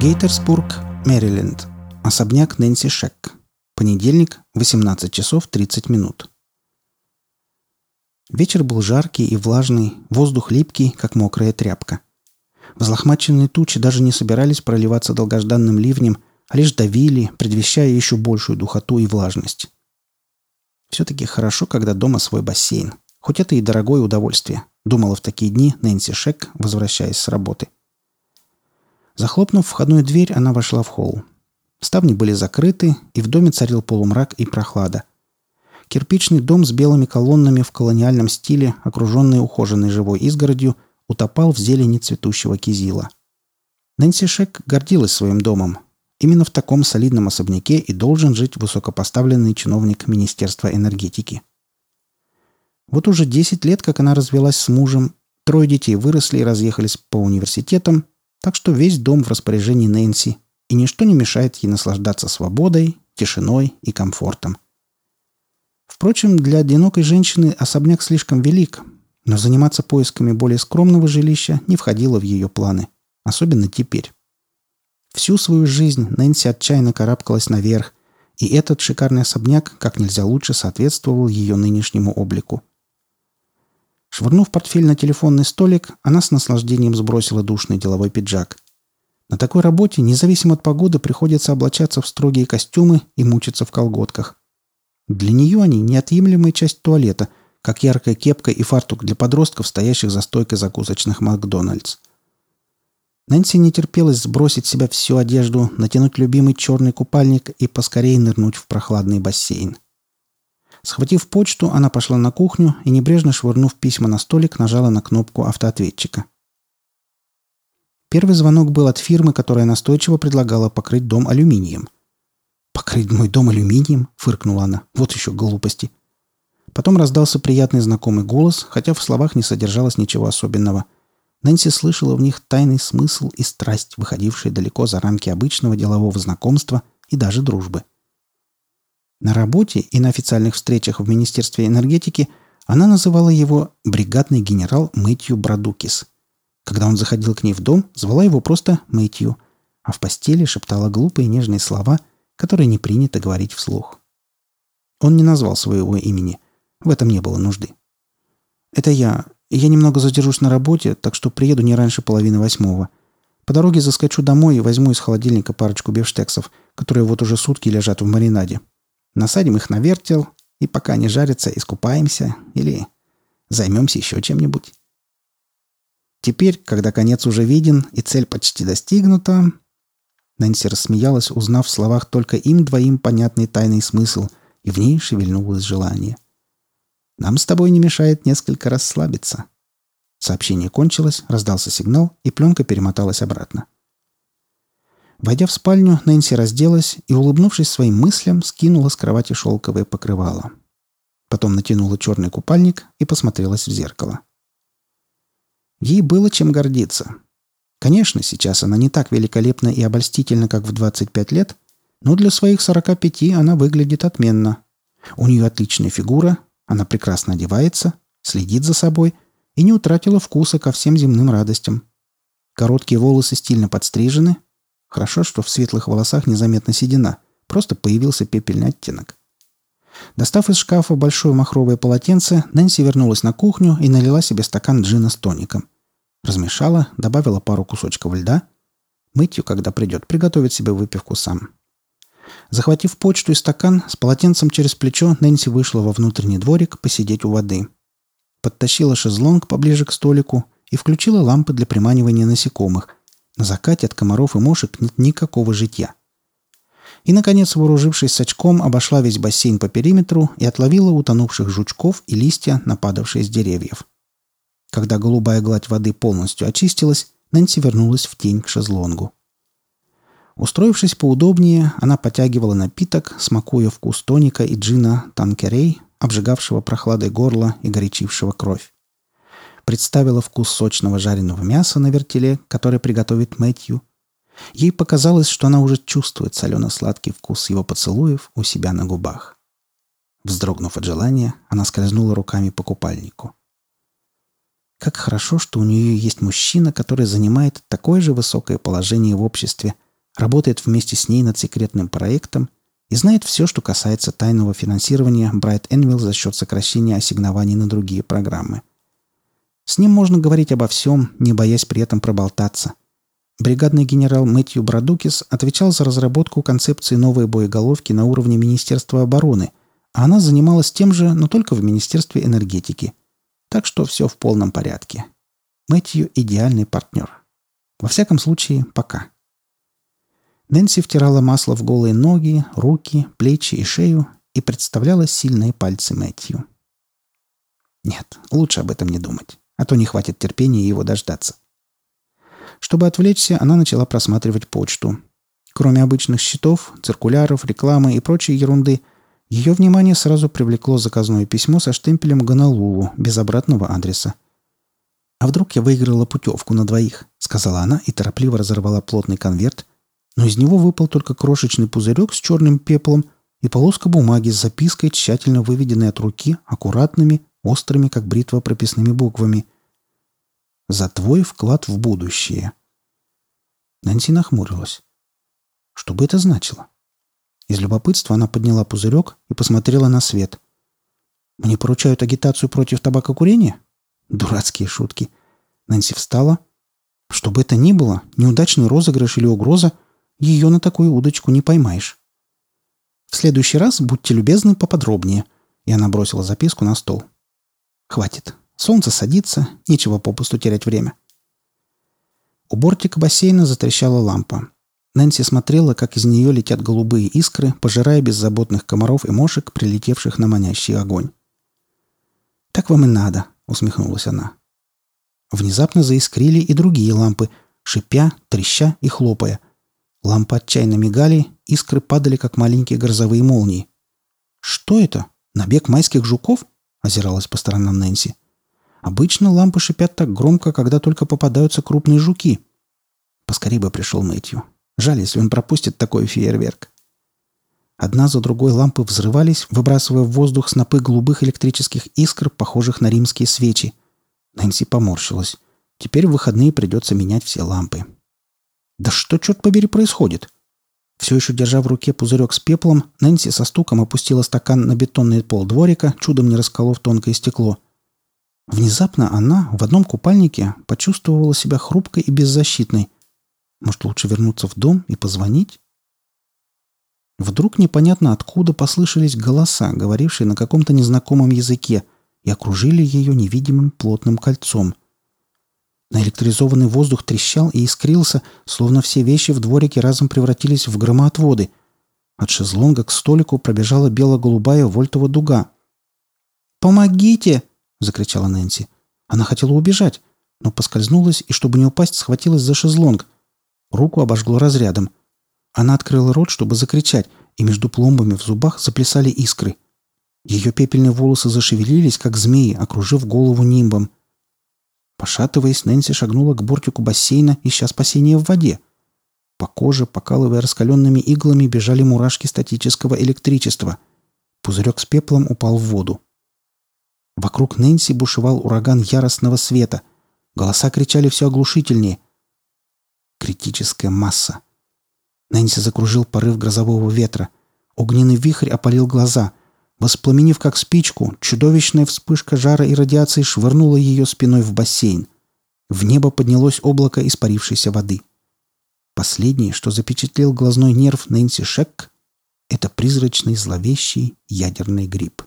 Гейтерсбург, Мэриленд. Особняк Нэнси Шек. Понедельник, 18 часов 30 минут. Вечер был жаркий и влажный, воздух липкий, как мокрая тряпка. Взлохмаченные тучи даже не собирались проливаться долгожданным ливнем, а лишь давили, предвещая еще большую духоту и влажность. Все-таки хорошо, когда дома свой бассейн. Хоть это и дорогое удовольствие, думала в такие дни Нэнси Шек, возвращаясь с работы. Захлопнув входную дверь, она вошла в холл. Ставни были закрыты, и в доме царил полумрак и прохлада. Кирпичный дом с белыми колоннами в колониальном стиле, окруженный ухоженной живой изгородью, утопал в зелени цветущего кизила. Нэнси Шек гордилась своим домом. Именно в таком солидном особняке и должен жить высокопоставленный чиновник Министерства энергетики. Вот уже 10 лет, как она развелась с мужем, трое детей выросли и разъехались по университетам, так что весь дом в распоряжении Нэнси, и ничто не мешает ей наслаждаться свободой, тишиной и комфортом. Впрочем, для одинокой женщины особняк слишком велик, но заниматься поисками более скромного жилища не входило в ее планы, особенно теперь. Всю свою жизнь Нэнси отчаянно карабкалась наверх, и этот шикарный особняк как нельзя лучше соответствовал ее нынешнему облику. Швырнув портфель на телефонный столик, она с наслаждением сбросила душный деловой пиджак. На такой работе, независимо от погоды, приходится облачаться в строгие костюмы и мучиться в колготках. Для нее они неотъемлемая часть туалета, как яркая кепка и фартук для подростков, стоящих за стойкой закусочных Макдональдс. Нэнси не терпелось сбросить себя всю одежду, натянуть любимый черный купальник и поскорее нырнуть в прохладный бассейн. Схватив почту, она пошла на кухню и, небрежно швырнув письма на столик, нажала на кнопку автоответчика. Первый звонок был от фирмы, которая настойчиво предлагала покрыть дом алюминием. «Покрыть мой дом алюминием?» — фыркнула она. «Вот еще глупости». Потом раздался приятный знакомый голос, хотя в словах не содержалось ничего особенного. Нэнси слышала в них тайный смысл и страсть, выходившие далеко за рамки обычного делового знакомства и даже дружбы. На работе и на официальных встречах в Министерстве энергетики она называла его «бригадный генерал Мэтью Брадукис». Когда он заходил к ней в дом, звала его просто Мэтью, а в постели шептала глупые нежные слова, которые не принято говорить вслух. Он не назвал своего имени. В этом не было нужды. «Это я. Я немного задержусь на работе, так что приеду не раньше половины восьмого. По дороге заскочу домой и возьму из холодильника парочку бифштексов, которые вот уже сутки лежат в маринаде. Насадим их на вертел, и пока они жарятся, искупаемся или займемся еще чем-нибудь. Теперь, когда конец уже виден и цель почти достигнута, Нэнси рассмеялась, узнав в словах только им двоим понятный тайный смысл, и в ней шевельнулось желание. «Нам с тобой не мешает несколько расслабиться». Сообщение кончилось, раздался сигнал, и пленка перемоталась обратно. Войдя в спальню, Нэнси разделась и, улыбнувшись своим мыслям, скинула с кровати шелковое покрывало. Потом натянула черный купальник и посмотрелась в зеркало. Ей было чем гордиться. Конечно, сейчас она не так великолепна и обольстительна, как в 25 лет, но для своих 45 она выглядит отменно. У нее отличная фигура, она прекрасно одевается, следит за собой и не утратила вкуса ко всем земным радостям. Короткие волосы стильно подстрижены, Хорошо, что в светлых волосах незаметна седина. Просто появился пепельный оттенок. Достав из шкафа большое махровое полотенце, Нэнси вернулась на кухню и налила себе стакан джина с тоником. Размешала, добавила пару кусочков льда. Мытью, когда придет, приготовит себе выпивку сам. Захватив почту и стакан, с полотенцем через плечо Нэнси вышла во внутренний дворик посидеть у воды. Подтащила шезлонг поближе к столику и включила лампы для приманивания насекомых – на закате от комаров и мошек нет никакого житья. И, наконец, вооружившись сачком, обошла весь бассейн по периметру и отловила утонувших жучков и листья, нападавшие с деревьев. Когда голубая гладь воды полностью очистилась, Нэнси вернулась в тень к шезлонгу. Устроившись поудобнее, она потягивала напиток, смакуя вкус тоника и джина танкерей, обжигавшего прохладой горло и горячившего кровь представила вкус сочного жареного мяса на вертеле, который приготовит Мэтью. Ей показалось, что она уже чувствует солено-сладкий вкус его поцелуев у себя на губах. Вздрогнув от желания, она скользнула руками по купальнику. Как хорошо, что у нее есть мужчина, который занимает такое же высокое положение в обществе, работает вместе с ней над секретным проектом и знает все, что касается тайного финансирования Bright Anvil за счет сокращения ассигнований на другие программы. С ним можно говорить обо всем, не боясь при этом проболтаться. Бригадный генерал Мэтью Брадукис отвечал за разработку концепции новой боеголовки на уровне Министерства обороны, а она занималась тем же, но только в Министерстве энергетики. Так что все в полном порядке. Мэтью – идеальный партнер. Во всяком случае, пока. Нэнси втирала масло в голые ноги, руки, плечи и шею и представляла сильные пальцы Мэтью. Нет, лучше об этом не думать, а то не хватит терпения его дождаться. Чтобы отвлечься, она начала просматривать почту. Кроме обычных счетов, циркуляров, рекламы и прочей ерунды, ее внимание сразу привлекло заказное письмо со штемпелем Гонолулу без обратного адреса. «А вдруг я выиграла путевку на двоих?» — сказала она и торопливо разорвала плотный конверт, но из него выпал только крошечный пузырек с черным пеплом и полоска бумаги с запиской, тщательно выведенной от руки, аккуратными, острыми, как бритва, прописными буквами. «За твой вклад в будущее». Нэнси нахмурилась. Что бы это значило? Из любопытства она подняла пузырек и посмотрела на свет. «Мне поручают агитацию против табакокурения?» Дурацкие шутки. Нэнси встала. Что бы это ни было, неудачный розыгрыш или угроза, ее на такую удочку не поймаешь. В следующий раз будьте любезны поподробнее. И она бросила записку на стол. Хватит. Солнце садится, нечего попусту терять время. У бортика бассейна затрещала лампа. Нэнси смотрела, как из нее летят голубые искры, пожирая беззаботных комаров и мошек, прилетевших на манящий огонь. «Так вам и надо», усмехнулась она. Внезапно заискрили и другие лампы, шипя, треща и хлопая. Лампы отчаянно мигали, искры падали, как маленькие грозовые молнии. «Что это? Набег майских жуков?» — озиралась по сторонам Нэнси. «Обычно лампы шипят так громко, когда только попадаются крупные жуки». Поскорее бы пришел Мэтью. Жаль, если он пропустит такой фейерверк. Одна за другой лампы взрывались, выбрасывая в воздух снопы голубых электрических искр, похожих на римские свечи. Нэнси поморщилась. Теперь в выходные придется менять все лампы. «Да что, черт побери, происходит?» Все еще держа в руке пузырек с пеплом, Нэнси со стуком опустила стакан на бетонный пол дворика, чудом не расколов тонкое стекло. Внезапно она в одном купальнике почувствовала себя хрупкой и беззащитной. Может, лучше вернуться в дом и позвонить? Вдруг непонятно откуда послышались голоса, говорившие на каком-то незнакомом языке, и окружили ее невидимым плотным кольцом. Наэлектризованный воздух трещал и искрился, словно все вещи в дворике разом превратились в громоотводы. От шезлонга к столику пробежала бело-голубая вольтова дуга. «Помогите!» — закричала Нэнси. Она хотела убежать, но поскользнулась и, чтобы не упасть, схватилась за шезлонг. Руку обожгло разрядом — она открыла рот, чтобы закричать, и между пломбами в зубах заплясали искры. Ее пепельные волосы зашевелились, как змеи, окружив голову нимбом. Пошатываясь, Нэнси шагнула к бортику бассейна, ища спасения в воде. По коже, покалывая раскаленными иглами, бежали мурашки статического электричества. Пузырек с пеплом упал в воду. Вокруг Нэнси бушевал ураган яростного света. Голоса кричали все оглушительнее. Критическая масса. Нэнси закружил порыв грозового ветра. Огненный вихрь опалил глаза. Воспламенив как спичку, чудовищная вспышка жара и радиации швырнула ее спиной в бассейн. В небо поднялось облако испарившейся воды. Последнее, что запечатлел глазной нерв Нэнси Шек, это призрачный зловещий ядерный гриб.